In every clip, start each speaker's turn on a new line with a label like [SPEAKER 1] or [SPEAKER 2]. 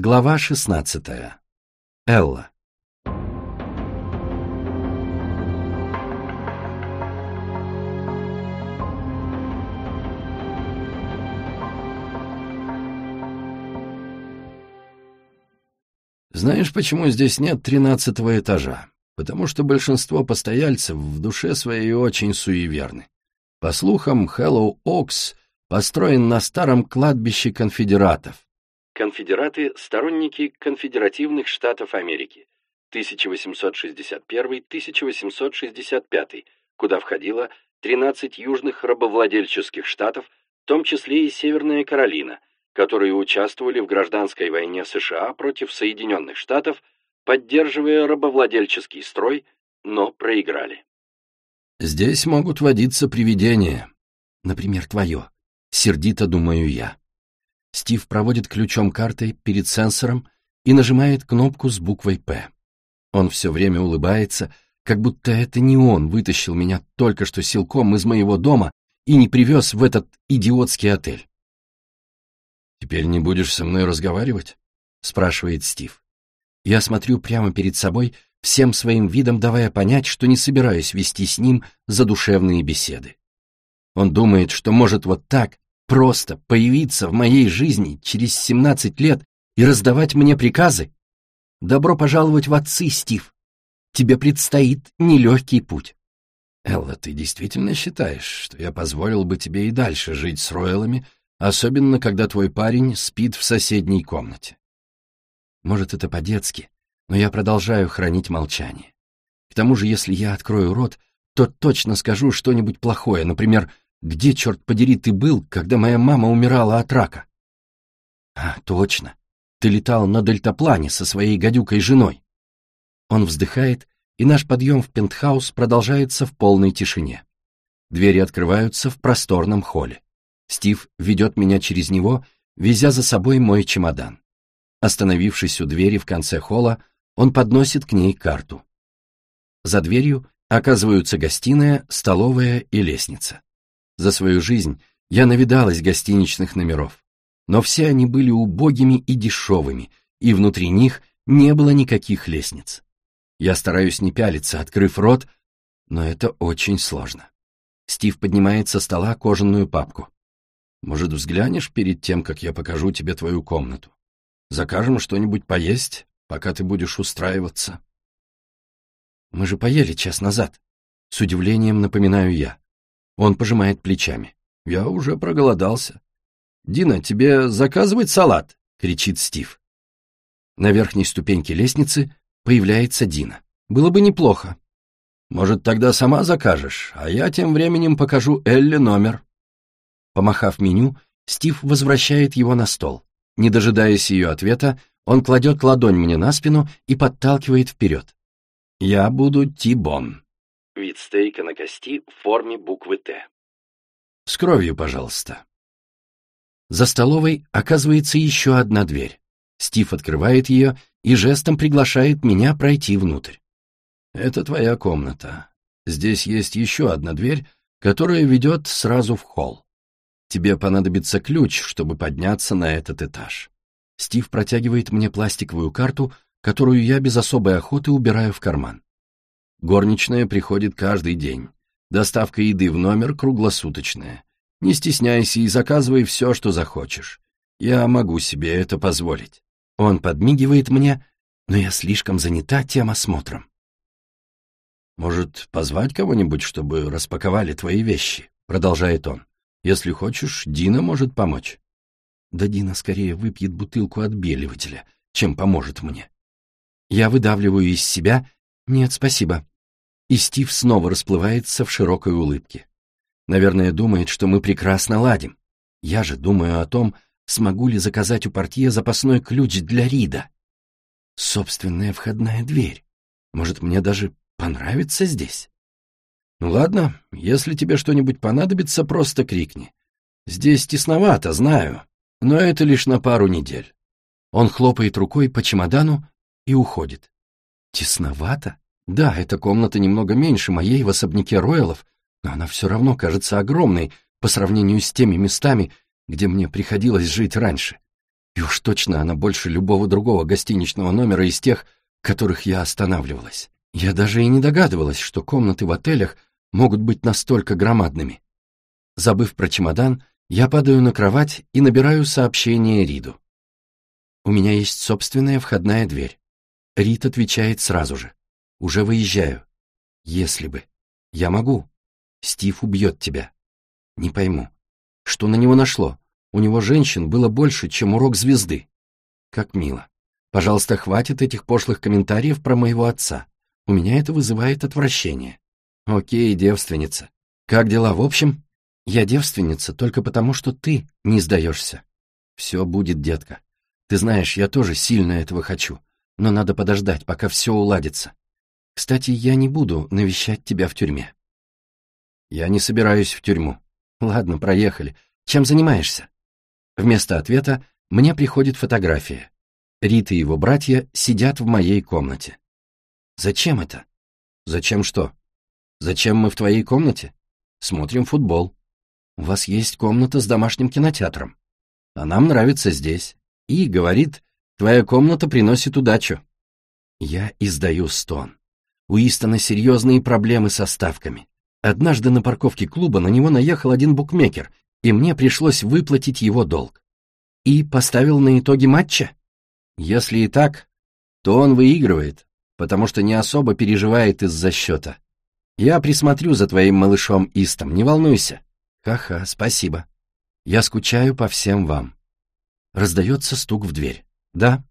[SPEAKER 1] Глава 16. Элла. Знаешь, почему здесь нет тринадцатого этажа? Потому что большинство постояльцев в душе своей очень суеверны. По слухам, Хэллоу Окс построен на старом кладбище конфедератов,
[SPEAKER 2] Конфедераты – сторонники конфедеративных штатов Америки 1861-1865, куда входило 13 южных рабовладельческих штатов, в том числе и Северная Каролина, которые участвовали в гражданской войне США против Соединенных Штатов, поддерживая рабовладельческий строй, но проиграли.
[SPEAKER 1] Здесь могут водиться привидения, например, твое, сердито думаю я. Стив проводит ключом карты перед сенсором и нажимает кнопку с буквой «П». Он все время улыбается, как будто это не он вытащил меня только что силком из моего дома и не привез в этот идиотский отель. «Теперь не будешь со мной разговаривать?» — спрашивает Стив. Я смотрю прямо перед собой, всем своим видом давая понять, что не собираюсь вести с ним задушевные беседы. Он думает, что может вот так Просто появиться в моей жизни через 17 лет и раздавать мне приказы? Добро пожаловать в отцы, Стив. Тебе предстоит нелегкий путь. Элла, ты действительно считаешь, что я позволил бы тебе и дальше жить с Ройлами, особенно когда твой парень спит в соседней комнате? Может, это по-детски, но я продолжаю хранить молчание. К тому же, если я открою рот, то точно скажу что-нибудь плохое, например, где, черт подери, ты был, когда моя мама умирала от рака? А, точно. Ты летал на дельтаплане со своей гадюкой женой. Он вздыхает, и наш подъем в пентхаус продолжается в полной тишине. Двери открываются в просторном холле. Стив ведет меня через него, везя за собой мой чемодан. Остановившись у двери в конце холла, он подносит к ней карту. За дверью оказываются гостиная, столовая и лестница. За свою жизнь я навидалась гостиничных номеров, но все они были убогими и дешевыми, и внутри них не было никаких лестниц. Я стараюсь не пялиться, открыв рот, но это очень сложно. Стив поднимает со стола кожаную папку. Может, взглянешь перед тем, как я покажу тебе твою комнату? Закажем что-нибудь поесть, пока ты будешь устраиваться. Мы же поели час назад. С удивлением напоминаю я. Он пожимает плечами. «Я уже проголодался». «Дина, тебе заказывать салат?» — кричит Стив. На верхней ступеньке лестницы появляется Дина. «Было бы неплохо». «Может, тогда сама закажешь, а я тем временем покажу Элли номер». Помахав меню, Стив возвращает его на стол. Не дожидаясь ее ответа, он кладет ладонь мне на спину и подталкивает вперед. «Я буду Ти-Бон».
[SPEAKER 2] Вид стейка на кости в форме буквы «Т».
[SPEAKER 1] «С кровью, пожалуйста». За столовой оказывается еще одна дверь. Стив открывает ее и жестом приглашает меня пройти внутрь. «Это твоя комната. Здесь есть еще одна дверь, которая ведет сразу в холл. Тебе понадобится ключ, чтобы подняться на этот этаж». Стив протягивает мне пластиковую карту, которую я без особой охоты убираю в карман. Горничная приходит каждый день. Доставка еды в номер круглосуточная. Не стесняйся и заказывай все, что захочешь. Я могу себе это позволить. Он подмигивает мне, но я слишком занята тем осмотром. «Может, позвать кого-нибудь, чтобы распаковали твои вещи?» — продолжает он. «Если хочешь, Дина может помочь». Да Дина скорее выпьет бутылку отбеливателя, чем поможет мне. Я выдавливаю из себя «Нет, спасибо». И Стив снова расплывается в широкой улыбке. Наверное, думает, что мы прекрасно ладим. Я же думаю о том, смогу ли заказать у портье запасной ключ для Рида. Собственная входная дверь. Может, мне даже понравится здесь? Ну ладно, если тебе что-нибудь понадобится, просто крикни. Здесь тесновато, знаю, но это лишь на пару недель. Он хлопает рукой по чемодану и уходит. Тесновато? Да, эта комната немного меньше моей в особняке Роялов, но она все равно кажется огромной по сравнению с теми местами, где мне приходилось жить раньше. И уж точно она больше любого другого гостиничного номера из тех, в которых я останавливалась. Я даже и не догадывалась, что комнаты в отелях могут быть настолько громадными. Забыв про чемодан, я падаю на кровать и набираю сообщение Риду. У меня есть собственная входная дверь. Рид отвечает сразу же. Уже выезжаю. Если бы. Я могу. Стив убьет тебя. Не пойму. Что на него нашло? У него женщин было больше, чем урок звезды. Как мило. Пожалуйста, хватит этих пошлых комментариев про моего отца. У меня это вызывает отвращение. Окей, девственница. Как дела в общем? Я девственница только потому, что ты не сдаешься. Все будет, детка. Ты знаешь, я тоже сильно этого хочу, но надо подождать, пока все уладится. Кстати, я не буду навещать тебя в тюрьме. Я не собираюсь в тюрьму. Ладно, проехали. Чем занимаешься? Вместо ответа мне приходит фотография. Рита и его братья сидят в моей комнате. Зачем это? Зачем что? Зачем мы в твоей комнате? Смотрим футбол. У вас есть комната с домашним кинотеатром. А нам нравится здесь. И, говорит, твоя комната приносит удачу. Я издаю стон. У Истона серьезные проблемы со ставками. Однажды на парковке клуба на него наехал один букмекер, и мне пришлось выплатить его долг. И поставил на итоги матча? Если и так, то он выигрывает, потому что не особо переживает из-за счета. Я присмотрю за твоим малышом Истом, не волнуйся. Ха-ха, спасибо. Я скучаю по всем вам. Раздается стук в дверь. Да?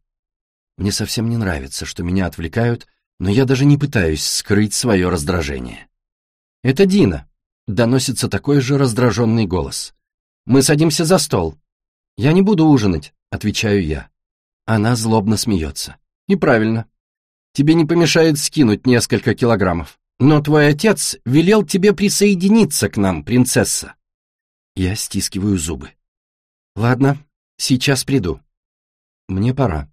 [SPEAKER 1] Мне совсем не нравится, что меня отвлекают, но я даже не пытаюсь скрыть свое раздражение. «Это Дина», — доносится такой же раздраженный голос. «Мы садимся за стол». «Я не буду ужинать», — отвечаю я. Она злобно смеется. «И правильно. Тебе не помешает скинуть несколько килограммов. Но твой отец велел тебе присоединиться к нам, принцесса». Я стискиваю зубы. «Ладно, сейчас приду. Мне пора.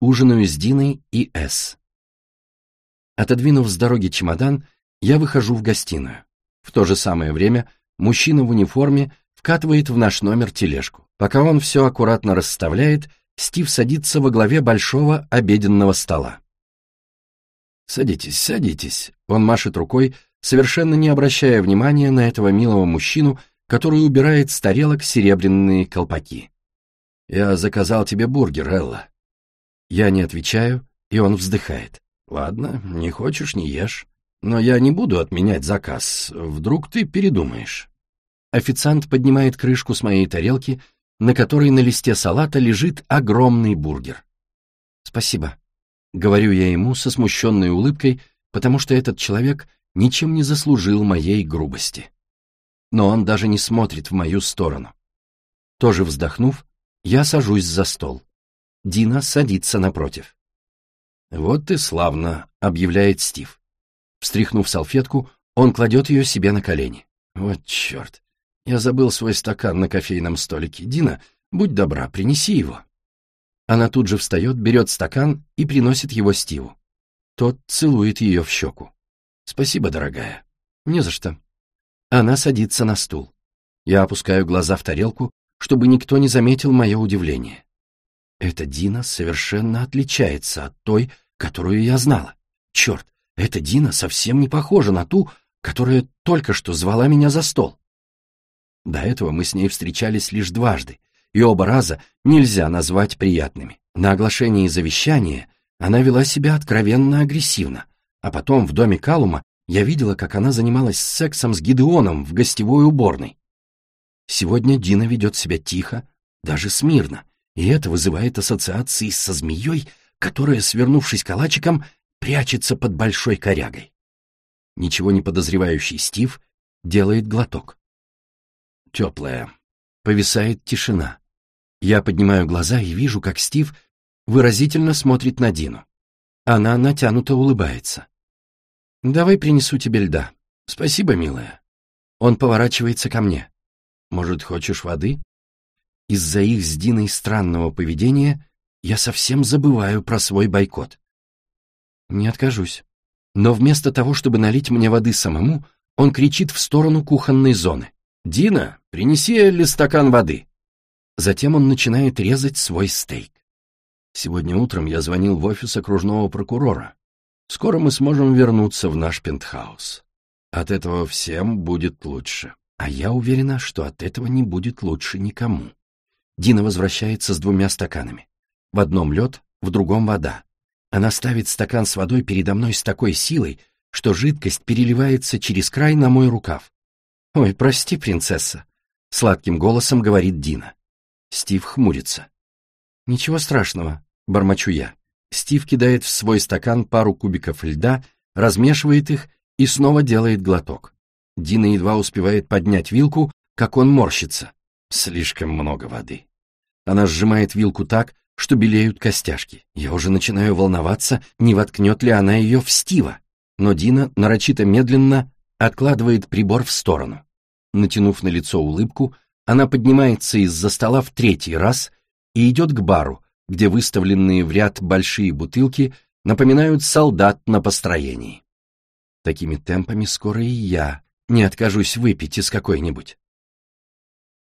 [SPEAKER 1] Ужинаю с Диной и С. Отодвинув с дороги чемодан, я выхожу в гостиную. В то же самое время мужчина в униформе вкатывает в наш номер тележку. Пока он все аккуратно расставляет, Стив садится во главе большого обеденного стола. «Садитесь, садитесь», — он машет рукой, совершенно не обращая внимания на этого милого мужчину, который убирает с тарелок серебряные колпаки. «Я заказал тебе бургер, Элла». Я не отвечаю, и он вздыхает. «Ладно, не хочешь — не ешь. Но я не буду отменять заказ. Вдруг ты передумаешь. Официант поднимает крышку с моей тарелки, на которой на листе салата лежит огромный бургер. Спасибо. Говорю я ему со смущенной улыбкой, потому что этот человек ничем не заслужил моей грубости. Но он даже не смотрит в мою сторону. Тоже вздохнув, я сажусь за стол. Дина садится напротив. «Вот и славно», — объявляет Стив. Встряхнув салфетку, он кладет ее себе на колени. Вот черт, я забыл свой стакан на кофейном столике. Дина, будь добра, принеси его. Она тут же встает, берет стакан и приносит его Стиву. Тот целует ее в щеку. Спасибо, дорогая. Не за что. Она садится на стул. Я опускаю глаза в тарелку, чтобы никто не заметил мое удивление. Эта Дина совершенно отличается от той, которую я знала. Черт, эта Дина совсем не похожа на ту, которая только что звала меня за стол. До этого мы с ней встречались лишь дважды, и оба раза нельзя назвать приятными. На оглашении завещания она вела себя откровенно агрессивно, а потом в доме Калума я видела, как она занималась сексом с Гидеоном в гостевой уборной. Сегодня Дина ведет себя тихо, даже смирно, и это вызывает ассоциации со змеей, которая, свернувшись калачиком, прячется под большой корягой. Ничего не подозревающий Стив делает глоток. Теплая. Повисает тишина. Я поднимаю глаза и вижу, как Стив выразительно смотрит на Дину. Она натянуто улыбается. «Давай принесу тебе льда. Спасибо, милая». Он поворачивается ко мне. «Может, хочешь воды?» Из-за их с Диной странного поведения я совсем забываю про свой бойкот. Не откажусь. Но вместо того, чтобы налить мне воды самому, он кричит в сторону кухонной зоны. «Дина, принеси Элли стакан воды». Затем он начинает резать свой стейк. Сегодня утром я звонил в офис окружного прокурора. Скоро мы сможем вернуться в наш пентхаус. От этого всем будет лучше. А я уверена, что от этого не будет лучше никому. Дина возвращается с двумя стаканами. В одном лед, в другом вода. Она ставит стакан с водой передо мной с такой силой, что жидкость переливается через край на мой рукав. «Ой, прости, принцесса», — сладким голосом говорит Дина. Стив хмурится. «Ничего страшного», — бормочу я. Стив кидает в свой стакан пару кубиков льда, размешивает их и снова делает глоток. Дина едва успевает поднять вилку, как он морщится. Слишком много воды. Она сжимает вилку так, что белеют костяшки. Я уже начинаю волноваться, не воткнет ли она ее в Стива. Но Дина нарочито медленно откладывает прибор в сторону. Натянув на лицо улыбку, она поднимается из-за стола в третий раз и идет к бару, где выставленные в ряд большие бутылки напоминают солдат на построении. Такими темпами скоро и я не откажусь выпить из какой-нибудь.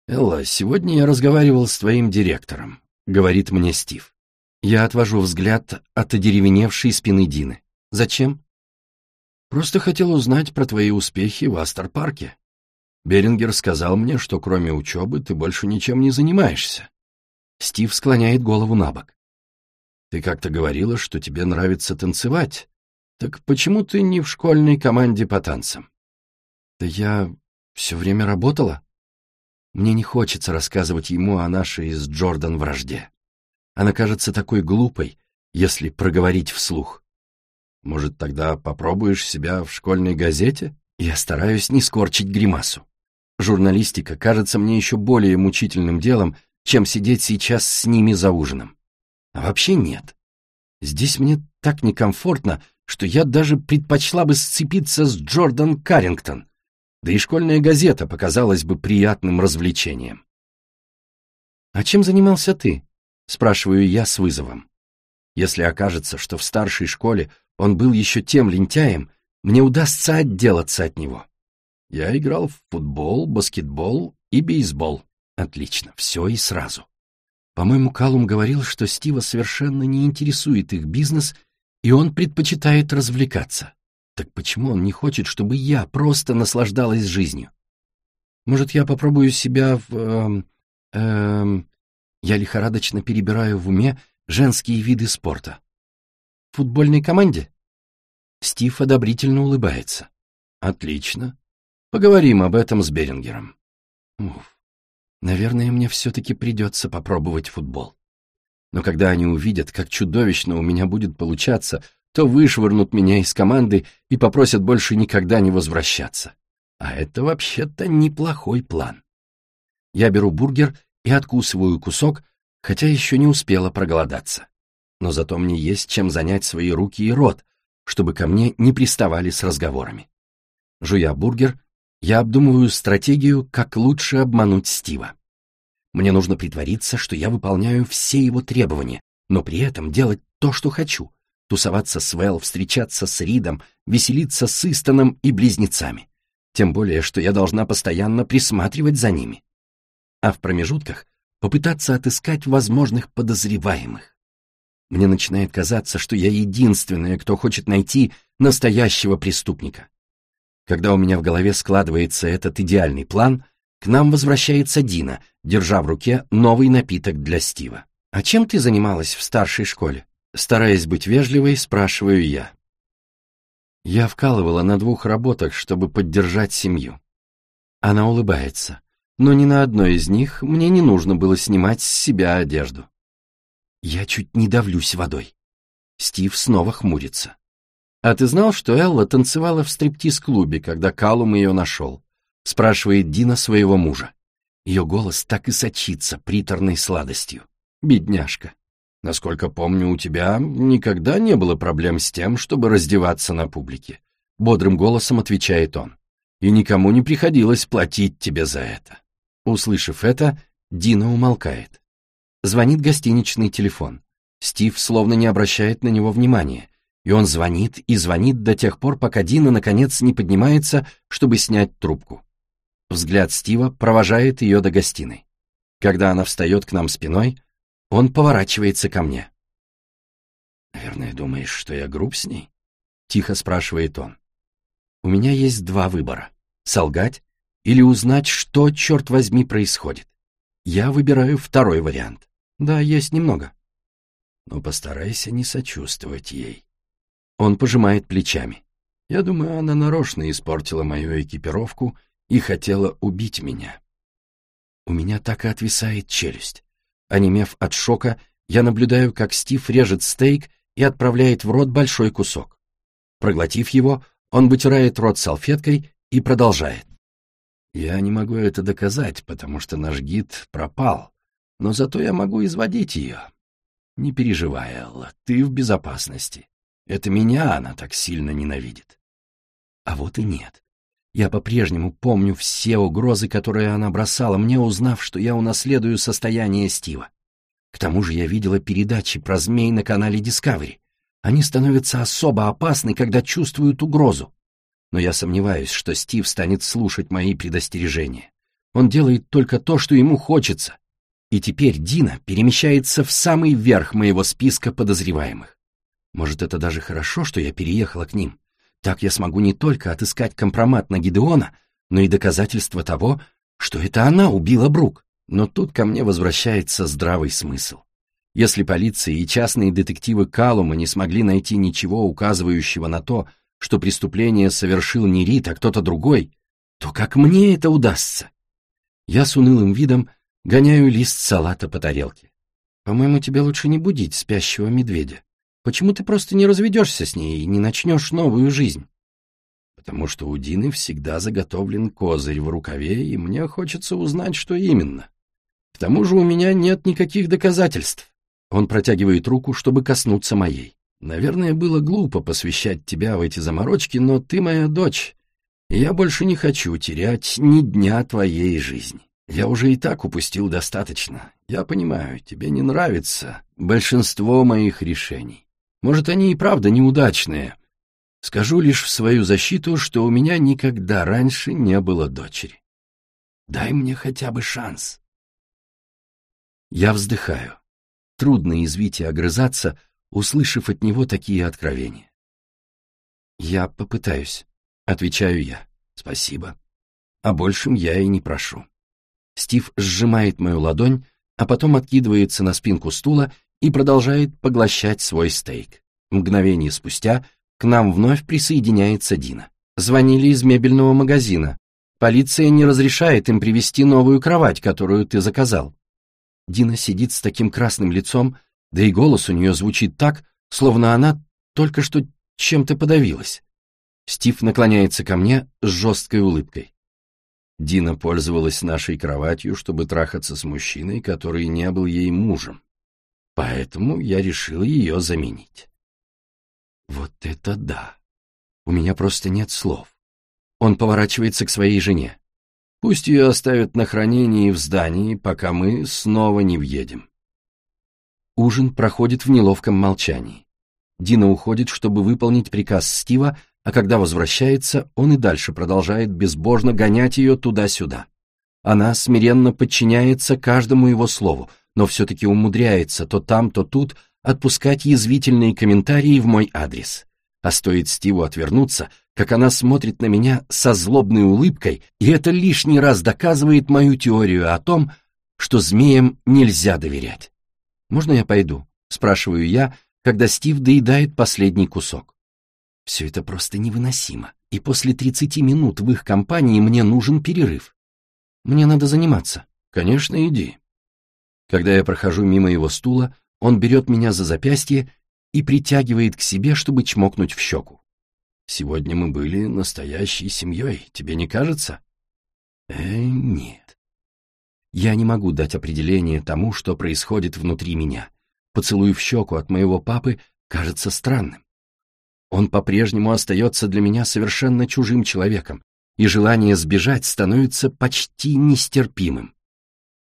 [SPEAKER 1] «Элла, сегодня я разговаривал с твоим директором», — говорит мне Стив. Я отвожу взгляд от одеревеневшей спины Дины. «Зачем?» «Просто хотел узнать про твои успехи в Астер-парке. Берингер сказал мне, что кроме учебы ты больше ничем не занимаешься». Стив склоняет голову на бок. «Ты как-то говорила, что тебе нравится танцевать. Так почему ты не в школьной команде по танцам?» «Да я все время работала», мне не хочется рассказывать ему о нашей с Джордан вражде. Она кажется такой глупой, если проговорить вслух. Может, тогда попробуешь себя в школьной газете? Я стараюсь не скорчить гримасу. Журналистика кажется мне еще более мучительным делом, чем сидеть сейчас с ними за ужином. А вообще нет. Здесь мне так некомфортно, что я даже предпочла бы сцепиться с Джордан Каррингтон, да и школьная газета показалась бы приятным развлечением. «А чем занимался ты?» — спрашиваю я с вызовом. Если окажется, что в старшей школе он был еще тем лентяем, мне удастся отделаться от него. Я играл в футбол, баскетбол и бейсбол. Отлично, все и сразу. По-моему, Калум говорил, что Стива совершенно не интересует их бизнес, и он предпочитает развлекаться. Так почему он не хочет, чтобы я просто наслаждалась жизнью? Может, я попробую себя в... Эм, эм, я лихорадочно перебираю в уме женские виды спорта. В футбольной команде? Стив одобрительно улыбается. Отлично. Поговорим об этом с Берингером. Уф. Наверное, мне все-таки придется попробовать футбол. Но когда они увидят, как чудовищно у меня будет получаться, то вышвырнут меня из команды и попросят больше никогда не возвращаться. А это вообще-то неплохой план. Я беру бургер и откусываю кусок, хотя еще не успела проголодаться. Но зато мне есть чем занять свои руки и рот, чтобы ко мне не приставали с разговорами. Жуя бургер, я обдумываю стратегию, как лучше обмануть Стива. Мне нужно притвориться, что я выполняю все его требования, но при этом делать то, что хочу, тусоваться с Вэл, встречаться с Ридом, веселиться с Истоном и близнецами. Тем более, что я должна постоянно присматривать за ними. А в промежутках попытаться отыскать возможных подозреваемых. Мне начинает казаться, что я единственная, кто хочет найти настоящего преступника. Когда у меня в голове складывается этот идеальный план, к нам возвращается Дина, держа в руке новый напиток для Стива. «А чем ты занималась в старшей школе?» Стараясь быть вежливой, спрашиваю я. Я вкалывала на двух работах, чтобы поддержать семью. Она улыбается, но ни на одной из них мне не нужно было снимать с себя одежду. Я чуть не давлюсь водой. Стив снова хмурится. «А ты знал, что Элла танцевала в стриптиз-клубе, когда Калум ее нашел?» — спрашивает Дина своего мужа. Ее голос так и сочится приторной сладостью. Бедняжка. Насколько помню, у тебя никогда не было проблем с тем, чтобы раздеваться на публике. Бодрым голосом отвечает он. И никому не приходилось платить тебе за это. Услышав это, Дина умолкает. Звонит гостиничный телефон. Стив словно не обращает на него внимания. И он звонит и звонит до тех пор, пока Дина наконец не поднимается, чтобы снять трубку. Взгляд Стива провожает ее до гостиной. Когда она встает к нам спиной, он поворачивается ко мне. «Наверное, думаешь, что я груб с ней?» — тихо спрашивает он. «У меня есть два выбора — солгать или узнать, что, черт возьми, происходит. Я выбираю второй вариант. Да, есть немного. Но постарайся не сочувствовать ей. Он пожимает плечами. Я думаю, она нарочно испортила мою экипировку и хотела убить меня. У меня так и отвисает челюсть. Онемев от шока, я наблюдаю, как Стив режет стейк и отправляет в рот большой кусок. Проглотив его, он вытирает рот салфеткой и продолжает. Я не могу это доказать, потому что наш гид пропал, но зато я могу изводить ее. Не переживай, Элла, ты в безопасности. Это меня она так сильно ненавидит. А вот и нет. Я по-прежнему помню все угрозы, которые она бросала мне, узнав, что я унаследую состояние Стива. К тому же я видела передачи про змей на канале Discovery. Они становятся особо опасны, когда чувствуют угрозу но я сомневаюсь, что Стив станет слушать мои предостережения. Он делает только то, что ему хочется. И теперь Дина перемещается в самый верх моего списка подозреваемых. Может, это даже хорошо, что я переехала к ним. Так я смогу не только отыскать компромат на Гидеона, но и доказательство того, что это она убила Брук. Но тут ко мне возвращается здравый смысл. Если полиция и частные детективы Калума не смогли найти ничего, указывающего на то, что преступление совершил не Рит, а кто-то другой, то как мне это удастся? Я с унылым видом гоняю лист салата по тарелке. По-моему, тебе лучше не будить спящего медведя. Почему ты просто не разведешься с ней и не начнешь новую жизнь? Потому что у Дины всегда заготовлен козырь в рукаве, и мне хочется узнать, что именно. К тому же у меня нет никаких доказательств. Он протягивает руку, чтобы коснуться моей. Наверное, было глупо посвящать тебя в эти заморочки, но ты моя дочь, и я больше не хочу терять ни дня твоей жизни. Я уже и так упустил достаточно. Я понимаю, тебе не нравится большинство моих решений. Может, они и правда неудачные. Скажу лишь в свою защиту, что у меня никогда раньше не было дочери. Дай мне хотя бы шанс. Я вздыхаю. Трудно извить и огрызаться — услышав от него такие откровения. «Я попытаюсь», — отвечаю я. «Спасибо. О большем я и не прошу». Стив сжимает мою ладонь, а потом откидывается на спинку стула и продолжает поглощать свой стейк. Мгновение спустя к нам вновь присоединяется Дина. Звонили из мебельного магазина. Полиция не разрешает им привезти новую кровать, которую ты заказал. Дина сидит с таким красным лицом, да и голос у нее звучит так, словно она только что чем-то подавилась. Стив наклоняется ко мне с жесткой улыбкой. Дина пользовалась нашей кроватью, чтобы трахаться с мужчиной, который не был ей мужем. Поэтому я решил ее заменить. Вот это да! У меня просто нет слов. Он поворачивается к своей жене. Пусть ее оставят на хранении в здании, пока мы снова не въедем. Ужин проходит в неловком молчании. Дина уходит, чтобы выполнить приказ Стива, а когда возвращается, он и дальше продолжает безбожно гонять ее туда-сюда. Она смиренно подчиняется каждому его слову, но все-таки умудряется то там, то тут отпускать язвительные комментарии в мой адрес. А стоит Стиву отвернуться, как она смотрит на меня со злобной улыбкой, и это лишний раз доказывает мою теорию о том, что змеям нельзя доверять. «Можно я пойду?» — спрашиваю я, когда Стив доедает последний кусок. Все это просто невыносимо, и после 30 минут в их компании мне нужен перерыв. Мне надо заниматься. Конечно, иди. Когда я прохожу мимо его стула, он берет меня за запястье и притягивает к себе, чтобы чмокнуть в щеку. Сегодня мы были настоящей семьей, тебе не кажется? Э, нет. Я не могу дать определение тому, что происходит внутри меня. Поцелуй в щеку от моего папы кажется странным. Он по-прежнему остается для меня совершенно чужим человеком, и желание сбежать становится почти нестерпимым.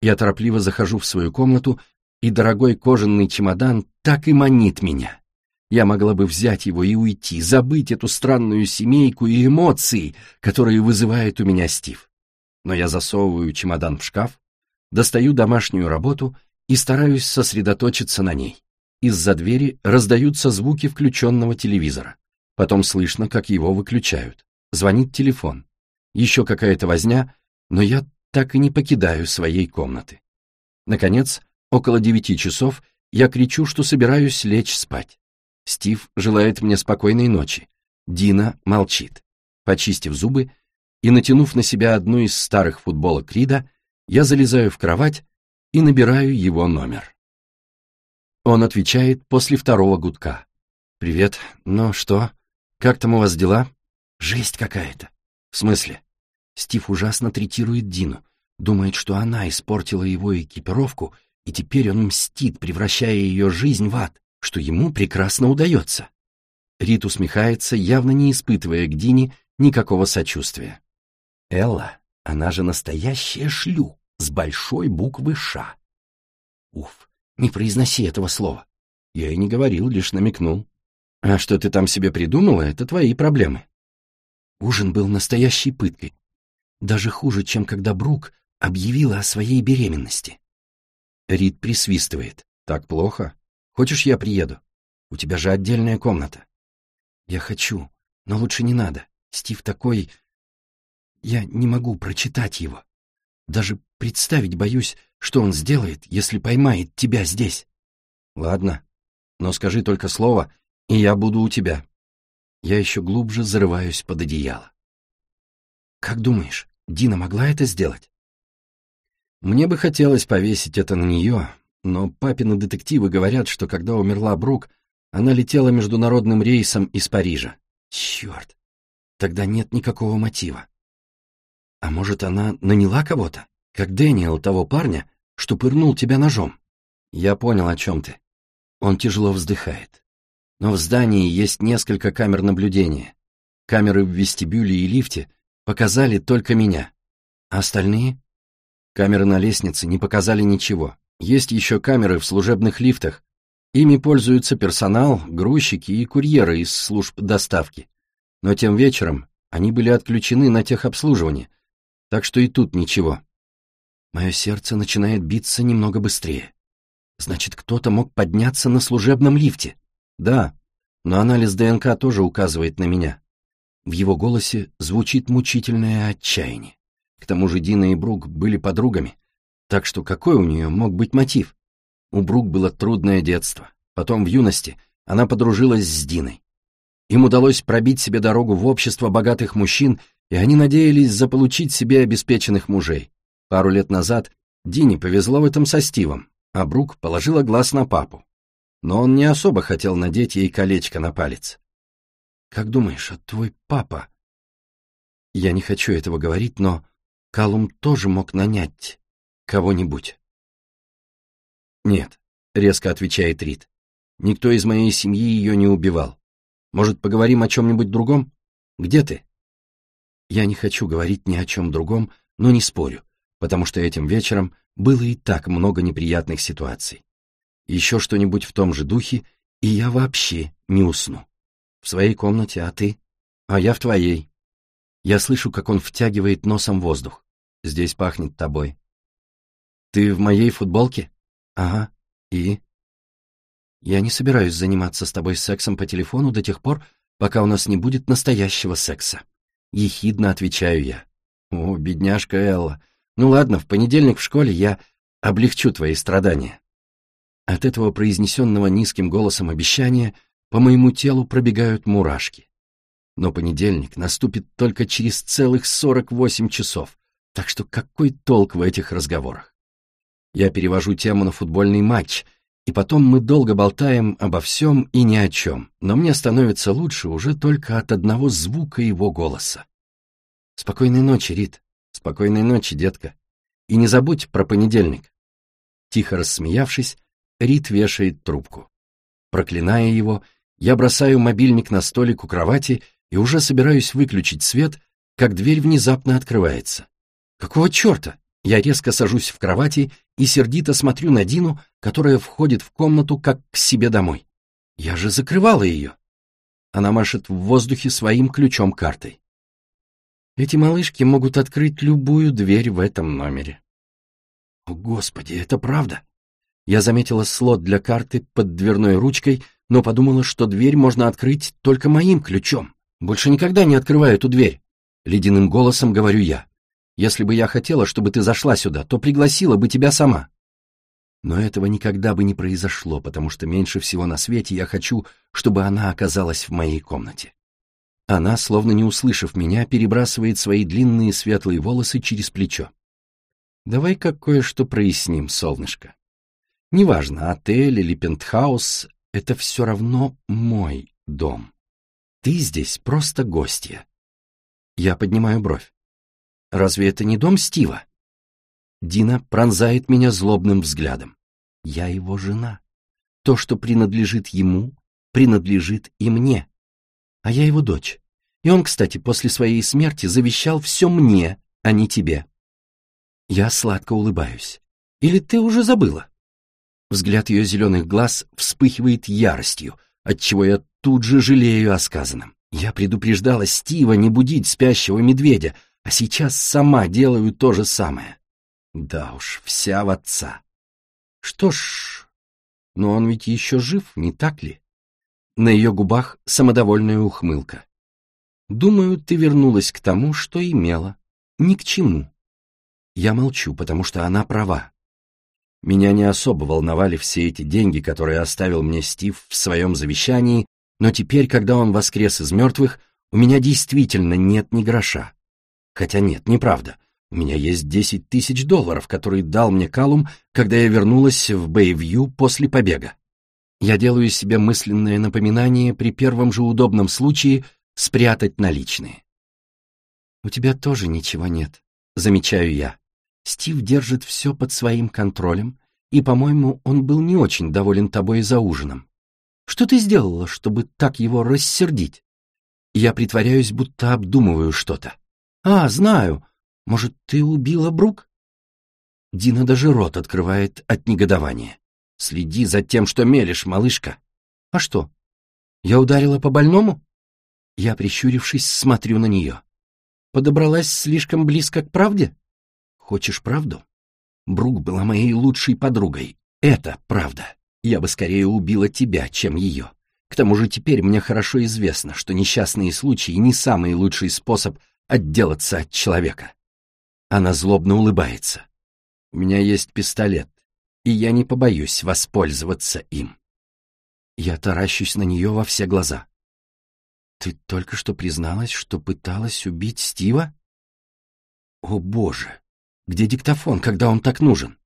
[SPEAKER 1] Я торопливо захожу в свою комнату, и дорогой кожаный чемодан так и манит меня. Я могла бы взять его и уйти, забыть эту странную семейку и эмоции, которые вызывает у меня Стив. Но я засовываю чемодан в шкаф, достаю домашнюю работу и стараюсь сосредоточиться на ней. Из-за двери раздаются звуки включенного телевизора. Потом слышно, как его выключают. Звонит телефон. Еще какая-то возня, но я так и не покидаю своей комнаты. Наконец, около девяти часов я кричу, что собираюсь лечь спать. Стив желает мне спокойной ночи. Дина молчит. Почистив зубы и натянув на себя одну из старых футболок Рида, я залезаю в кровать и набираю его номер. Он отвечает после второго гудка. «Привет, ну что?» «Как там у вас дела?» «Жесть какая-то». «В смысле?» Стив ужасно третирует Дину, думает, что она испортила его экипировку, и теперь он мстит, превращая ее жизнь в ад, что ему прекрасно удается. Рит усмехается, явно не испытывая к Дине никакого сочувствия. Элла, она же настоящая шлю, с большой буквы «Ш». Уф, не произноси этого слова. Я и не говорил, лишь намекнул. А что ты там себе придумала, это твои проблемы. Ужин был настоящей пыткой. Даже хуже, чем когда Брук объявила о своей беременности. Рид присвистывает. Так плохо? Хочешь, я приеду? У тебя же отдельная комната. Я хочу, но лучше не надо. Стив такой... Я не могу прочитать его. Даже представить боюсь, что он сделает, если поймает тебя здесь. Ладно, но скажи только слово, и я буду у тебя. Я еще глубже зарываюсь под одеяло. Как думаешь, Дина могла это сделать? Мне бы хотелось повесить это на нее, но папины детективы говорят, что когда умерла Брук, она летела международным рейсом из Парижа. Черт, тогда нет никакого мотива. А может, она наняла кого-то, как Дэниел того парня, что пырнул тебя ножом? Я понял, о чем ты. Он тяжело вздыхает. Но в здании есть несколько камер наблюдения. Камеры в вестибюле и лифте показали только меня. А остальные? Камеры на лестнице не показали ничего. Есть еще камеры в служебных лифтах. Ими пользуются персонал, грузчики и курьеры из служб доставки. Но тем вечером они были отключены на техобслуживание, так что и тут ничего. Мое сердце начинает биться немного быстрее. Значит, кто-то мог подняться на служебном лифте. Да, но анализ ДНК тоже указывает на меня. В его голосе звучит мучительное отчаяние. К тому же Дина и Брук были подругами, так что какой у нее мог быть мотив? У Брук было трудное детство. Потом в юности она подружилась с Диной. Им удалось пробить себе дорогу в общество богатых мужчин, и они надеялись заполучить себе обеспеченных мужей. Пару лет назад Дине повезло в этом со Стивом, а Брук положила глаз на папу но он не особо хотел надеть ей колечко на палец. «Как думаешь, а твой папа...» Я не хочу этого говорить, но Калум тоже мог нанять кого-нибудь. «Нет», — резко отвечает Рид. «Никто из моей семьи ее не убивал. Может, поговорим о чем-нибудь другом? Где ты?» Я не хочу говорить ни о чем другом, но не спорю, потому что этим вечером было и так много неприятных ситуаций еще что-нибудь в том же духе, и я вообще не усну. В своей комнате, а ты? А я в твоей. Я слышу, как он втягивает носом воздух. Здесь пахнет тобой. Ты в моей футболке? Ага. И? Я не собираюсь заниматься с тобой сексом по телефону до тех пор, пока у нас не будет настоящего секса. Ехидно отвечаю я. О, бедняжка Элла. Ну ладно, в понедельник в школе я облегчу твои страдания. От этого произнесенного низким голосом обещания по моему телу пробегают мурашки. Но понедельник наступит только через целых 48 часов, так что какой толк в этих разговорах? Я перевожу тему на футбольный матч, и потом мы долго болтаем обо всем и ни о чем, но мне становится лучше уже только от одного звука его голоса. Спокойной ночи, Рит. Спокойной ночи, детка. И не забудь про понедельник. Тихо рассмеявшись, Рит вешает трубку. Проклиная его, я бросаю мобильник на столик у кровати и уже собираюсь выключить свет, как дверь внезапно открывается. Какого черта? Я резко сажусь в кровати и сердито смотрю на Дину, которая входит в комнату как к себе домой. Я же закрывала ее. Она машет в воздухе своим ключом-картой. Эти малышки могут открыть любую дверь в этом номере. О, Господи, это правда? Я заметила слот для карты под дверной ручкой, но подумала, что дверь можно открыть только моим ключом. Больше никогда не открываю эту дверь. Ледяным голосом говорю я. Если бы я хотела, чтобы ты зашла сюда, то пригласила бы тебя сама. Но этого никогда бы не произошло, потому что меньше всего на свете я хочу, чтобы она оказалась в моей комнате. Она, словно не услышав меня, перебрасывает свои длинные светлые волосы через плечо. Давай-ка кое-что проясним, солнышко. Неважно, отель или пентхаус, это все равно мой дом. Ты здесь просто гостья. Я поднимаю бровь. Разве это не дом Стива? Дина пронзает меня злобным взглядом. Я его жена. То, что принадлежит ему, принадлежит и мне. А я его дочь. И он, кстати, после своей смерти завещал все мне, а не тебе. Я сладко улыбаюсь. Или ты уже забыла? Взгляд ее зеленых глаз вспыхивает яростью, отчего я тут же жалею о сказанном. Я предупреждала Стива не будить спящего медведя, а сейчас сама делаю то же самое. Да уж, вся в отца. Что ж, но он ведь еще жив, не так ли? На ее губах самодовольная ухмылка. Думаю, ты вернулась к тому, что имела. Ни к чему. Я молчу, потому что она права. Меня не особо волновали все эти деньги, которые оставил мне Стив в своем завещании, но теперь, когда он воскрес из мертвых, у меня действительно нет ни гроша. Хотя нет, неправда. У меня есть десять тысяч долларов, которые дал мне Калум, когда я вернулась в Бэйвью после побега. Я делаю себе мысленное напоминание при первом же удобном случае спрятать наличные. «У тебя тоже ничего нет», — замечаю я. Стив держит все под своим контролем, и, по-моему, он был не очень доволен тобой за ужином. Что ты сделала, чтобы так его рассердить? Я притворяюсь, будто обдумываю что-то. А, знаю. Может, ты убила Брук? Дина даже рот открывает от негодования. Следи за тем, что мелешь, малышка. А что? Я ударила по больному? Я, прищурившись, смотрю на нее. Подобралась слишком близко к правде? Хочешь правду? Брук была моей лучшей подругой. Это правда. Я бы скорее убила тебя, чем ее. К тому же теперь мне хорошо известно, что несчастные случаи не самый лучший способ отделаться от человека. Она злобно улыбается. У меня есть пистолет, и я не побоюсь воспользоваться им. Я таращусь на нее во все глаза. Ты только что призналась, что пыталась убить Стива? О, боже! Где диктофон, когда он так нужен?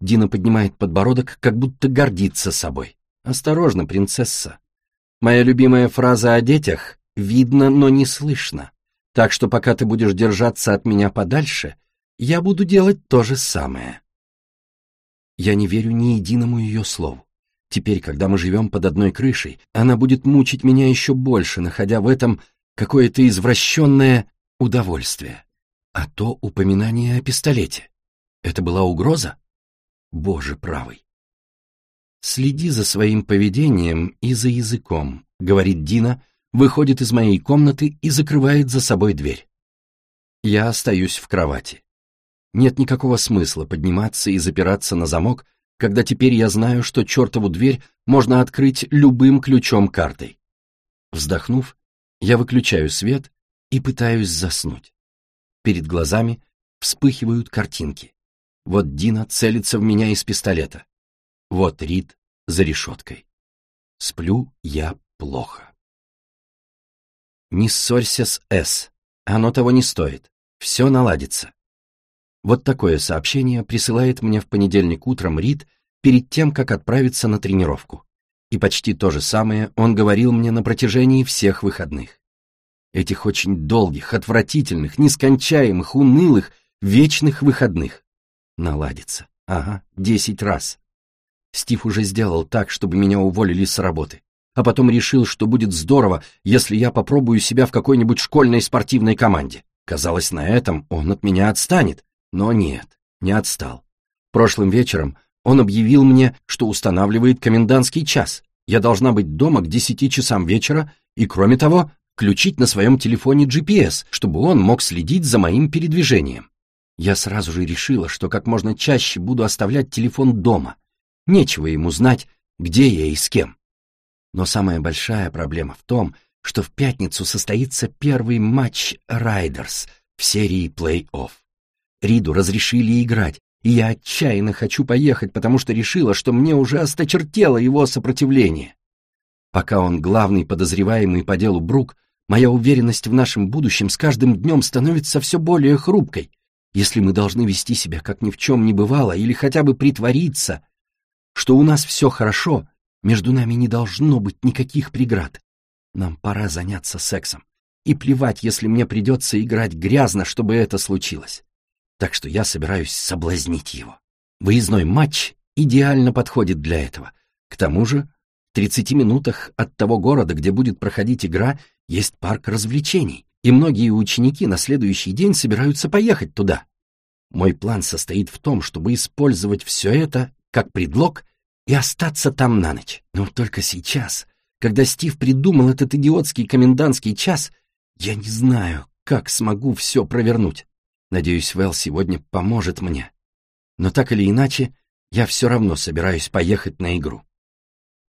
[SPEAKER 1] Дина поднимает подбородок, как будто гордится собой. Осторожно, принцесса. Моя любимая фраза о детях «видно, но не слышно». Так что пока ты будешь держаться от меня подальше, я буду делать то же самое. Я не верю ни единому ее слову. Теперь, когда мы живем под одной крышей, она будет мучить меня еще больше, находя в этом какое-то извращенное удовольствие. А то упоминание о пистолете. Это была угроза? Боже правый. «Следи за своим поведением и за языком», — говорит Дина, выходит из моей комнаты и закрывает за собой дверь. Я остаюсь в кровати. Нет никакого смысла подниматься и запираться на замок, когда теперь я знаю, что чертову дверь можно открыть любым ключом-картой. Вздохнув, я выключаю свет и пытаюсь заснуть. Перед глазами вспыхивают картинки. Вот Дина целится в меня из пистолета. Вот Рид за решеткой. Сплю я плохо. Не ссорься с С. Оно того не стоит. Все наладится. Вот такое сообщение присылает мне в понедельник утром Рид перед тем, как отправиться на тренировку. И почти то же самое он говорил мне на протяжении всех выходных этих очень долгих, отвратительных, нескончаемых, унылых, вечных выходных. Наладится. Ага, десять раз. Стив уже сделал так, чтобы меня уволили с работы, а потом решил, что будет здорово, если я попробую себя в какой-нибудь школьной спортивной команде. Казалось, на этом он от меня отстанет, но нет, не отстал. Прошлым вечером он объявил мне, что устанавливает комендантский час. Я должна быть дома к десяти часам вечера, и, кроме того, включить на своем телефоне GPS, чтобы он мог следить за моим передвижением. Я сразу же решила, что как можно чаще буду оставлять телефон дома. Нечего ему знать, где я и с кем. Но самая большая проблема в том, что в пятницу состоится первый матч «Райдерс» в серии плей-офф. Риду разрешили играть, и я отчаянно хочу поехать, потому что решила, что мне уже осточертело его сопротивление. Пока он главный подозреваемый по делу Брук, моя уверенность в нашем будущем с каждым днем становится все более хрупкой. Если мы должны вести себя, как ни в чем не бывало, или хотя бы притвориться, что у нас все хорошо, между нами не должно быть никаких преград. Нам пора заняться сексом. И плевать, если мне придется играть грязно, чтобы это случилось. Так что я собираюсь соблазнить его. Выездной матч идеально подходит для этого. К тому же, в 30 минутах от того города, где будет проходить игра, есть парк развлечений, и многие ученики на следующий день собираются поехать туда. Мой план состоит в том, чтобы использовать все это как предлог и остаться там на ночь. Но только сейчас, когда Стив придумал этот идиотский комендантский час, я не знаю, как смогу все провернуть. Надеюсь, Вэл сегодня поможет мне. Но так или иначе, я все равно собираюсь поехать на игру.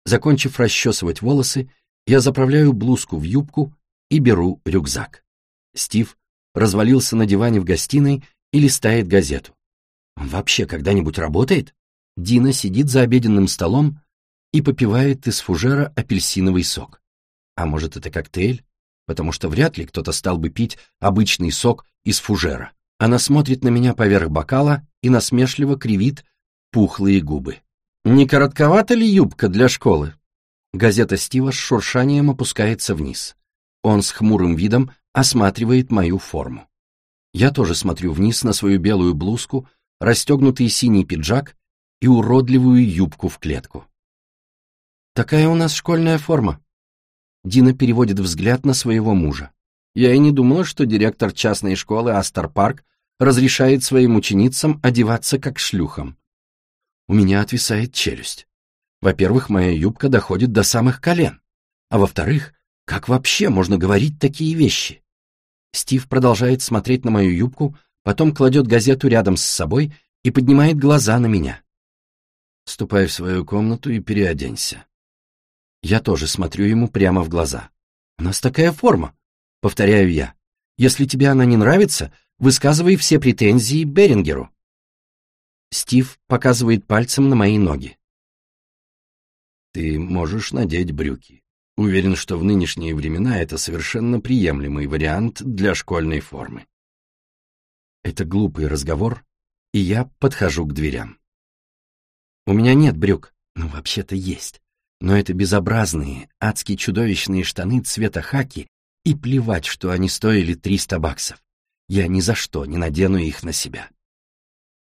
[SPEAKER 1] Закончив расчесывать волосы, я заправляю блузку в юбку и беру рюкзак. Стив развалился на диване в гостиной и листает газету. Он вообще когда-нибудь работает? Дина сидит за обеденным столом и попивает из фужера апельсиновый сок. А может, это коктейль? Потому что вряд ли кто-то стал бы пить обычный сок из фужера. Она смотрит на меня поверх бокала и насмешливо кривит пухлые губы. «Не коротковата ли юбка для школы?» Газета Стива с шуршанием опускается вниз. Он с хмурым видом осматривает мою форму. Я тоже смотрю вниз на свою белую блузку, расстегнутый синий пиджак и уродливую юбку в клетку. «Такая у нас школьная форма». Дина переводит взгляд на своего мужа. Я и не думала, что директор частной школы Астер Парк разрешает своим ученицам одеваться как шлюхам. У меня отвисает челюсть. Во-первых, моя юбка доходит до самых колен. А во-вторых, как вообще можно говорить такие вещи? Стив продолжает смотреть на мою юбку, потом кладет газету рядом с собой и поднимает глаза на меня. Ступай в свою комнату и переоденься. Я тоже смотрю ему прямо в глаза. У нас такая форма, повторяю я. Если тебе она не нравится, высказывай все претензии Берингеру. Стив показывает пальцем на мои ноги. Ты можешь надеть брюки. Уверен, что в нынешние времена это совершенно приемлемый вариант для школьной формы. Это глупый разговор, и я подхожу к дверям. У меня нет брюк. Ну, вообще-то есть. Но это безобразные, адски чудовищные штаны цвета хаки, и плевать, что они стоили 300 баксов. Я ни за что не надену их на себя.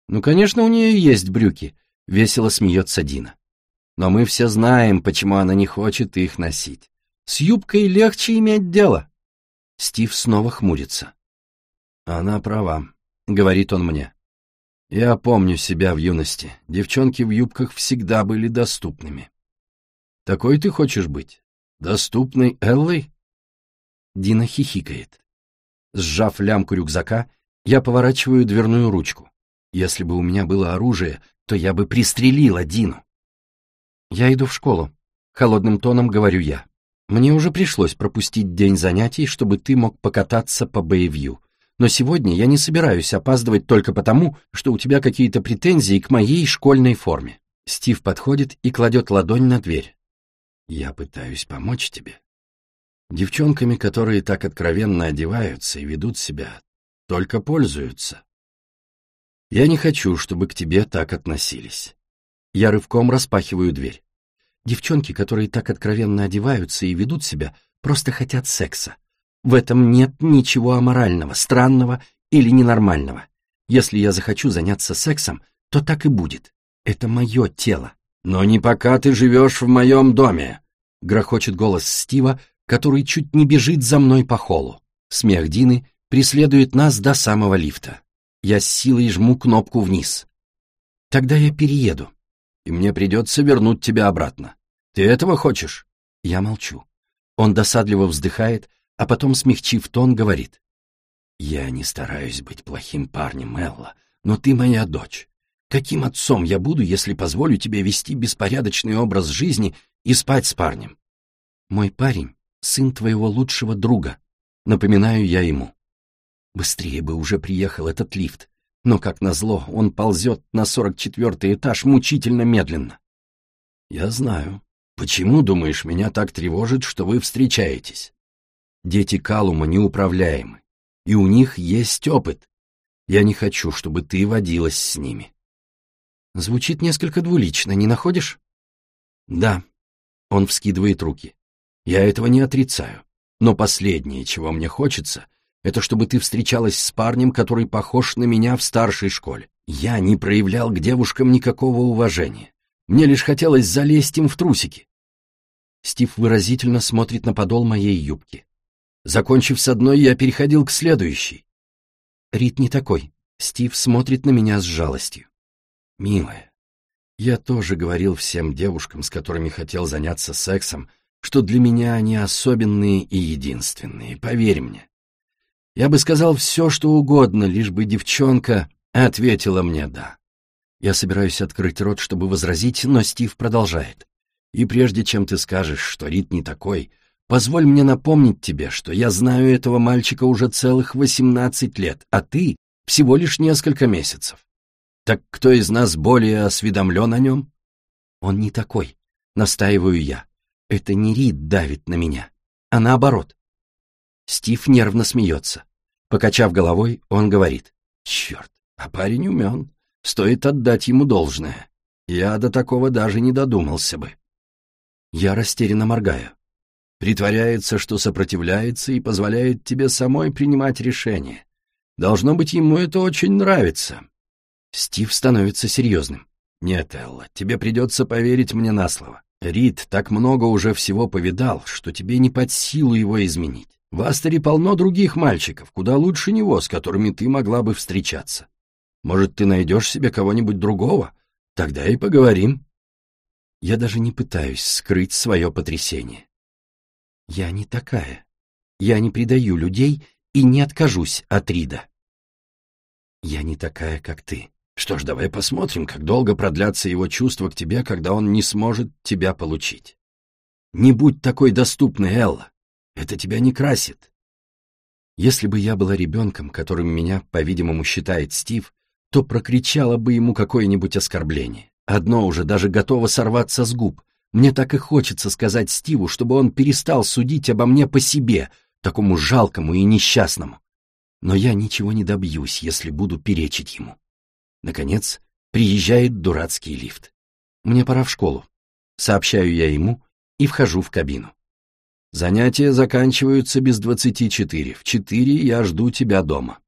[SPEAKER 1] Ну, конечно, у нее есть брюки, весело смеется Дина. Но мы все знаем, почему она не хочет их носить. С юбкой легче иметь дело. Стив снова хмурится. Она права, говорит он мне. Я помню себя в юности. Девчонки в юбках всегда были доступными. Такой ты хочешь быть? Доступной Эллой? Дина хихикает. Сжав лямку рюкзака, я поворачиваю дверную ручку. Если бы у меня было оружие, то я бы пристрелила Дину. Я иду в школу. Холодным тоном говорю я. Мне уже пришлось пропустить день занятий, чтобы ты мог покататься по Бэйвью но сегодня я не собираюсь опаздывать только потому, что у тебя какие-то претензии к моей школьной форме. Стив подходит и кладет ладонь на дверь. Я пытаюсь помочь тебе. Девчонками, которые так откровенно одеваются и ведут себя, только пользуются. Я не хочу, чтобы к тебе так относились. Я рывком распахиваю дверь. Девчонки, которые так откровенно одеваются и ведут себя, просто хотят секса. В этом нет ничего аморального, странного или ненормального. Если я захочу заняться сексом, то так и будет. Это мое тело. Но не пока ты живешь в моем доме, грохочет голос Стива, который чуть не бежит за мной по холлу. Смех Дины преследует нас до самого лифта. Я с силой жму кнопку вниз. Тогда я перееду, и мне придется вернуть тебя обратно. Ты этого хочешь? Я молчу. Он досадливо вздыхает, а потом, смягчив тон, говорит. «Я не стараюсь быть плохим парнем, Элла. Но ты моя дочь. Каким отцом я буду, если позволю тебе вести беспорядочный образ жизни и спать с парнем? Мой парень — сын твоего лучшего друга, напоминаю я ему. Быстрее бы уже приехал этот лифт, но, как назло, он ползет на сорок четвертый этаж мучительно медленно. Я знаю. Почему, думаешь, меня так тревожит, что вы встречаетесь? Дети Калума неуправляемы, и у них есть опыт. Я не хочу, чтобы ты водилась с ними. Звучит несколько двулично, не находишь? Да. Он вскидывает руки. Я этого не отрицаю. Но последнее, чего мне хочется, это чтобы ты встречалась с парнем, который похож на меня в старшей школе. Я не проявлял к девушкам никакого уважения. Мне лишь хотелось залезть им в трусики. Стив выразительно смотрит на подол моей юбки. Закончив с одной, я переходил к следующей. Рит не такой. Стив смотрит на меня с жалостью. Милая, я тоже говорил всем девушкам, с которыми хотел заняться сексом, что для меня они особенные и единственные, поверь мне. Я бы сказал все, что угодно, лишь бы девчонка ответила мне «да». Я собираюсь открыть рот, чтобы возразить, но Стив продолжает. И прежде чем ты скажешь, что Рит не такой, позволь мне напомнить тебе, что я знаю этого мальчика уже целых восемнадцать лет, а ты всего лишь несколько месяцев. Так кто из нас более осведомлен о нем? Он не такой, настаиваю я. Это не Рид давит на меня, а наоборот. Стив нервно смеется. Покачав головой, он говорит. Черт, а парень умен. Стоит отдать ему должное. Я до такого даже не додумался бы. Я растерянно моргаю. Притворяется, что сопротивляется и позволяет тебе самой принимать решения. Должно быть, ему это очень нравится. Стив становится серьезным. «Нет, Элла, тебе придется поверить мне на слово. Рид так много уже всего повидал, что тебе не под силу его изменить. В Астере полно других мальчиков, куда лучше него, с которыми ты могла бы встречаться. Может, ты найдешь себе кого-нибудь другого? Тогда и поговорим». Я даже не пытаюсь скрыть свое потрясение. Я не такая. Я не предаю людей и не откажусь от Рида. Я не такая, как ты. Что ж, давай посмотрим, как долго продлятся его чувства к тебе, когда он не сможет тебя получить. Не будь такой доступной, Элла. Это тебя не красит. Если бы я была ребенком, которым меня, по-видимому, считает Стив, то прокричала бы ему какое-нибудь оскорбление. Одно уже даже готово сорваться с губ. Мне так и хочется сказать Стиву, чтобы он перестал судить обо мне по себе, такому жалкому и несчастному. Но я ничего не добьюсь, если буду перечить ему. Наконец, приезжает дурацкий лифт. Мне пора в школу. Сообщаю я ему и вхожу в кабину. Занятия заканчиваются без двадцати четыре. В четыре я жду тебя дома.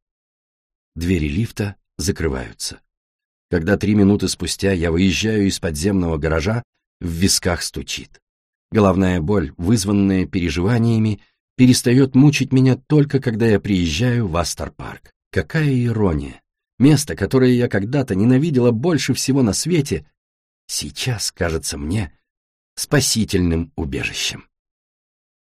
[SPEAKER 1] Двери лифта закрываются. Когда три минуты спустя я выезжаю из подземного гаража, в висках стучит. Головная боль, вызванная переживаниями, перестает мучить меня только когда я приезжаю в Астер-парк. Какая ирония! Место, которое я когда-то ненавидела больше всего на свете, сейчас кажется мне спасительным убежищем.